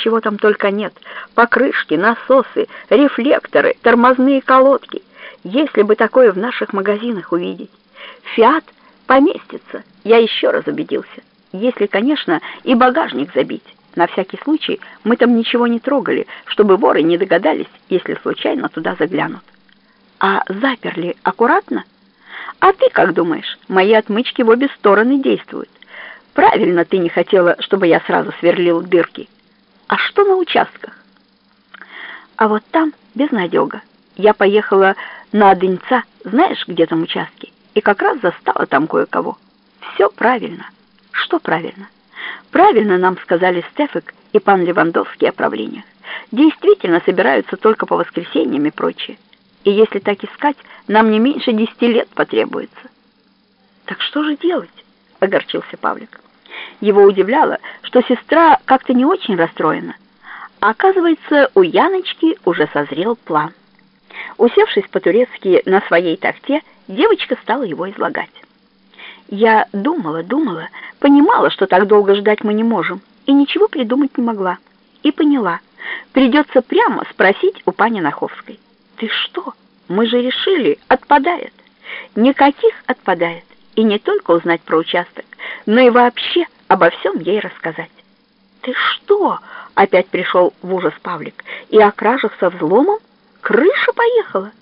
чего там только нет. Покрышки, насосы, рефлекторы, тормозные колодки. Если бы такое в наших магазинах увидеть. «Фиат» поместится, я еще раз убедился. Если, конечно, и багажник забить. На всякий случай мы там ничего не трогали, чтобы воры не догадались, если случайно туда заглянут. А заперли аккуратно? А ты как думаешь? Мои отмычки в обе стороны действуют. Правильно ты не хотела, чтобы я сразу сверлил дырки. А что на участках? А вот там безнадега. Я поехала на Одынца, знаешь, где там участки, и как раз застала там кое-кого. Все правильно. Что правильно? Правильно нам сказали Стефик и пан Левандовский о правлениях. Действительно собираются только по воскресеньям и прочее. И если так искать, нам не меньше десяти лет потребуется. Так что же делать? Огорчился Павлик. Его удивляло, что сестра как-то не очень расстроена. А оказывается, у Яночки уже созрел план. Усевшись по-турецки на своей тафте, девочка стала его излагать. Я думала, думала, понимала, что так долго ждать мы не можем, и ничего придумать не могла. И поняла, придется прямо спросить у пани Наховской. «Ты что? Мы же решили, отпадает». «Никаких отпадает. И не только узнать про участок, но и вообще обо всем ей рассказать». «Ты что?» — опять пришел в ужас Павлик. «И о кражах со взломом? Крыша поехала?»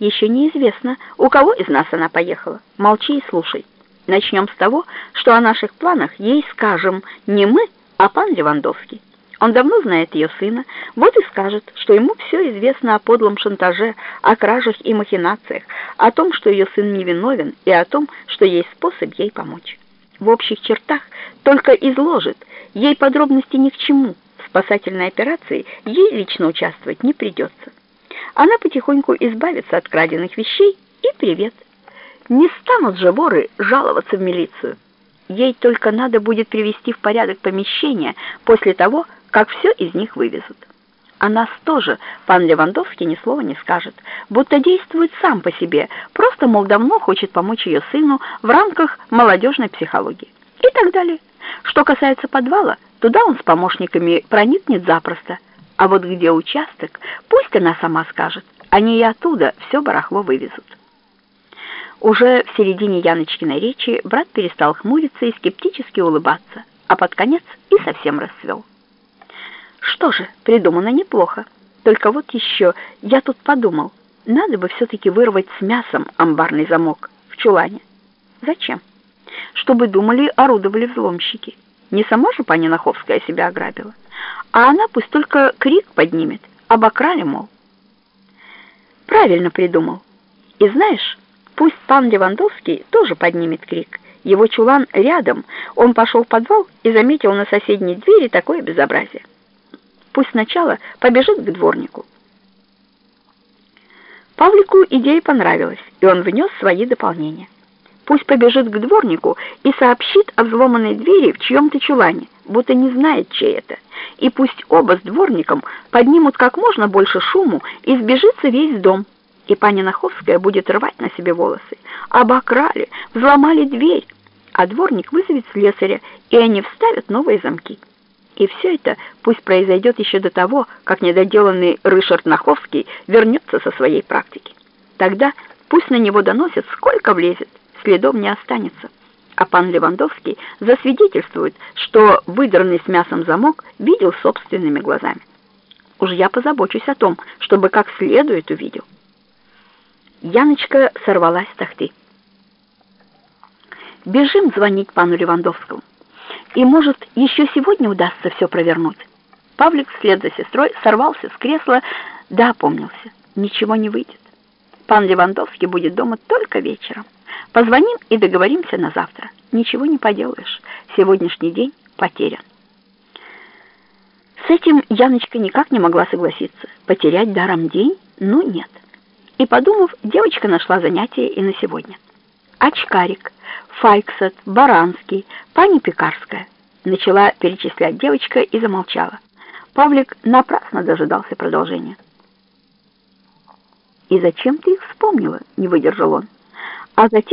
«Еще неизвестно, у кого из нас она поехала. Молчи и слушай». Начнем с того, что о наших планах ей скажем не мы, а пан Левандовский. Он давно знает ее сына, вот и скажет, что ему все известно о подлом шантаже, о кражах и махинациях, о том, что ее сын невиновен, и о том, что есть способ ей помочь. В общих чертах только изложит, ей подробности ни к чему. В спасательной операции ей лично участвовать не придется. Она потихоньку избавится от краденных вещей и привет. Не станут же воры жаловаться в милицию. Ей только надо будет привести в порядок помещение после того, как все из них вывезут. О нас тоже пан Левандовский ни слова не скажет, будто действует сам по себе, просто, мол, давно хочет помочь ее сыну в рамках молодежной психологии. И так далее. Что касается подвала, туда он с помощниками проникнет запросто. А вот где участок, пусть она сама скажет, они и оттуда все барахло вывезут. Уже в середине Яночкиной речи брат перестал хмуриться и скептически улыбаться, а под конец и совсем расцвел. Что же, придумано неплохо. Только вот еще я тут подумал, надо бы все-таки вырвать с мясом амбарный замок в чулане. Зачем? Чтобы думали, орудовали взломщики. Не сама же пани Наховская себя ограбила, а она пусть только крик поднимет, обокрали, мол. Правильно придумал. И знаешь... Пусть пан Левандовский тоже поднимет крик. Его чулан рядом. Он пошел в подвал и заметил на соседней двери такое безобразие. Пусть сначала побежит к дворнику. Павлику идея понравилась, и он внес свои дополнения. Пусть побежит к дворнику и сообщит о взломанной двери в чьем-то чулане, будто не знает, чей это. И пусть оба с дворником поднимут как можно больше шуму и сбежится весь дом и пани Наховская будет рвать на себе волосы. Обокрали, взломали дверь, а дворник вызовет слесаря, и они вставят новые замки. И все это пусть произойдет еще до того, как недоделанный Рышард Наховский вернется со своей практики. Тогда пусть на него доносят, сколько влезет, следов не останется. А пан Левандовский засвидетельствует, что выдранный с мясом замок видел собственными глазами. Уж я позабочусь о том, чтобы как следует увидел. Яночка сорвалась с тахты. Бежим звонить пану Левандовскому. И, может, еще сегодня удастся все провернуть. Павлик вслед за сестрой сорвался с кресла, да опомнился. Ничего не выйдет. Пан Левандовский будет дома только вечером. Позвоним и договоримся на завтра. Ничего не поделаешь. Сегодняшний день потерян. С этим Яночка никак не могла согласиться. Потерять даром день? Ну, нет. И, подумав, девочка нашла занятие и на сегодня. Очкарик, Файксет, Баранский, пани Пекарская. Начала перечислять девочка и замолчала. Павлик напрасно дожидался продолжения. «И зачем ты их вспомнила?» — не выдержал он. А затем